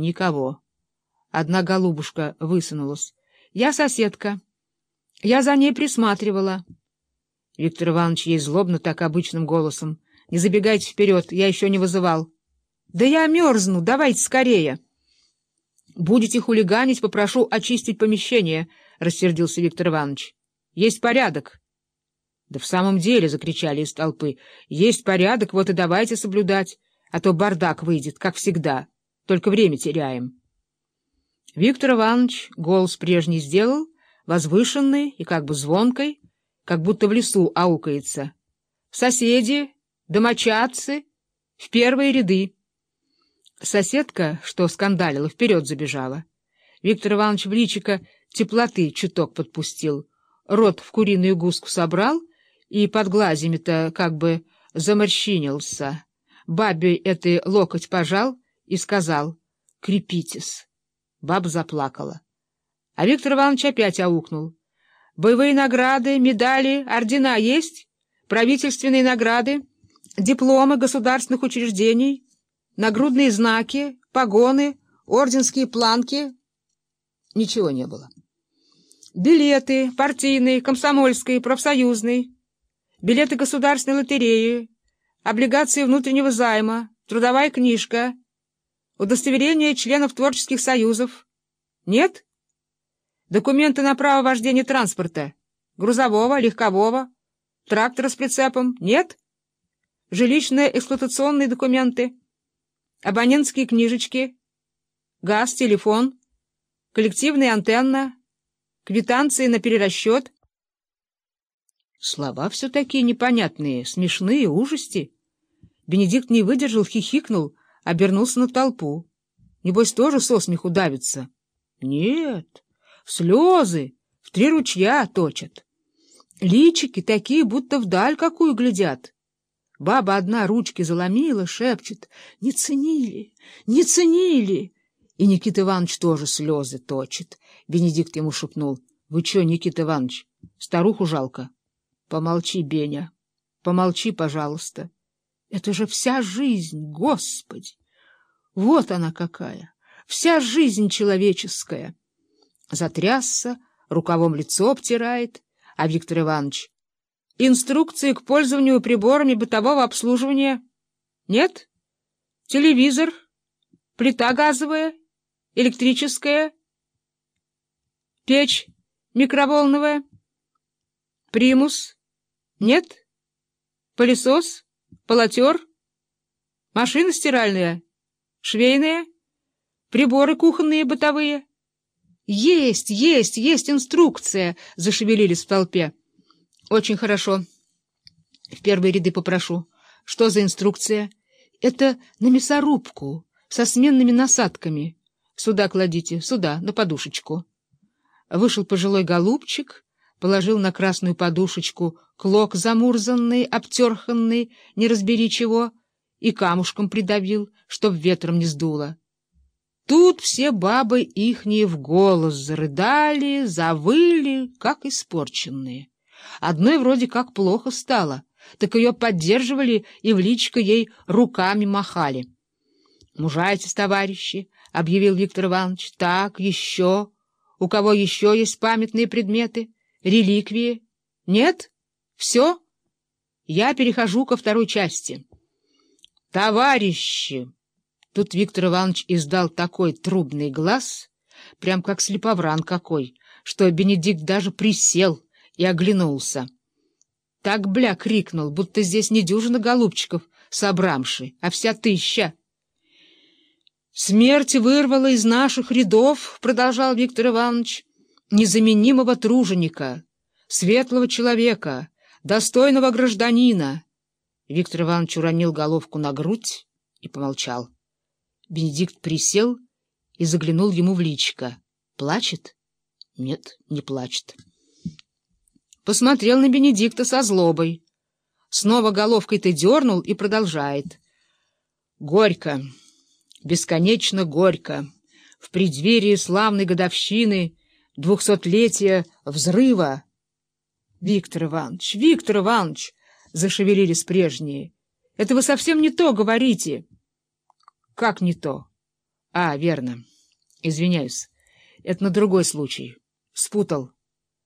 Никого. Одна голубушка высунулась. Я соседка. Я за ней присматривала. Виктор Иванович ей злобно так обычным голосом. Не забегайте вперед, я еще не вызывал. Да я мерзну, давайте скорее. Будете хулиганить, попрошу очистить помещение, — рассердился Виктор Иванович. Есть порядок. Да в самом деле, — закричали из толпы, — есть порядок, вот и давайте соблюдать, а то бардак выйдет, как всегда, только время теряем. Виктор Иванович голос прежний сделал, возвышенный и как бы звонкой, как будто в лесу аукается. Соседи, домочадцы, в первые ряды. Соседка, что скандалила, вперед забежала. Виктор Иванович в личико теплоты чуток подпустил, рот в куриную гуску собрал и под глазями-то как бы заморщинился. Бабе этой локоть пожал и сказал «Крепитесь». Баба заплакала. А Виктор Иванович опять аукнул. «Боевые награды, медали, ордена есть? Правительственные награды, дипломы государственных учреждений, нагрудные знаки, погоны, орденские планки?» Ничего не было. Билеты партийные, комсомольские, профсоюзные, билеты государственной лотереи, облигации внутреннего займа, трудовая книжка, удостоверение членов творческих союзов. Нет? Документы на право вождения транспорта, грузового, легкового, трактора с прицепом. Нет? Жилищные эксплуатационные документы, абонентские книжечки, газ, телефон, коллективная антенна, квитанции на перерасчет — Слова все такие непонятные, смешные, ужасти. Бенедикт не выдержал, хихикнул, обернулся на толпу. Небось, тоже со смеху давится. Нет, слезы, в три ручья точат. Личики такие, будто вдаль какую глядят. Баба одна ручки заломила, шепчет. Не ценили, не ценили. И Никита Иванович тоже слезы точит. Бенедикт ему шепнул. Вы что, Никита Иванович, старуху жалко? Помолчи, Беня, помолчи, пожалуйста. Это же вся жизнь, Господи! Вот она какая, вся жизнь человеческая. Затрясся, рукавом лицо обтирает, а Виктор Иванович... Инструкции к пользованию приборами бытового обслуживания нет? Телевизор, плита газовая, электрическая, печь микроволновая, примус — нет? Пылесос? Полотер? Машина стиральная? Швейная? Приборы кухонные, бытовые? Есть, есть, есть инструкция, зашевелились в толпе. Очень хорошо. В первые ряды попрошу. Что за инструкция? Это на мясорубку, со сменными насадками. Сюда кладите, сюда, на подушечку. Вышел пожилой голубчик положил на красную подушечку клок замурзанный, обтерханный, не разбери чего, и камушком придавил, чтоб ветром не сдуло. Тут все бабы ихние в голос зарыдали, завыли, как испорченные. Одной вроде как плохо стало, так ее поддерживали и в личко ей руками махали. — Мужайтесь, товарищи, — объявил Виктор Иванович, — так, еще. У кого еще есть памятные предметы? — реликвии? Нет? Все? Я перехожу ко второй части. Товарищи! Тут Виктор Иванович издал такой трубный глаз, прям как слеповран какой, что Бенедикт даже присел и оглянулся. Так, бля, крикнул, будто здесь не дюжина голубчиков собрамши, а вся тысяча. «Смерть вырвала из наших рядов», — продолжал Виктор Иванович, незаменимого труженика, светлого человека, достойного гражданина. Виктор Иванович уронил головку на грудь и помолчал. Бенедикт присел и заглянул ему в личико. Плачет? Нет, не плачет. Посмотрел на Бенедикта со злобой. Снова головкой-то дернул и продолжает. Горько, бесконечно горько, в преддверии славной годовщины — двухсотлетия взрыва. — Виктор Иванович, Виктор Иванович! — зашевелились прежние. — Это вы совсем не то говорите. — Как не то? А, верно. Извиняюсь. Это на другой случай. Спутал.